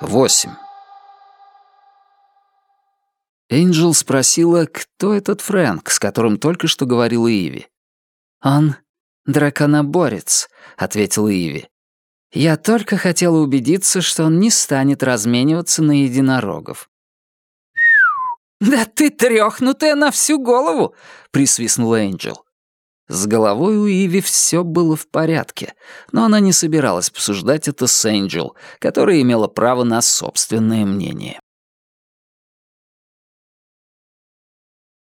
8. Энджел спросила, кто этот Фрэнк, с которым только что говорила Иви. «Он драконоборец», — ответила Иви. «Я только хотела убедиться, что он не станет размениваться на единорогов». «Да ты трёхнутая на всю голову!» — присвистнула Энджел. С головой у Иви все было в порядке, но она не собиралась обсуждать это с Энджел, которая имела право на собственное мнение.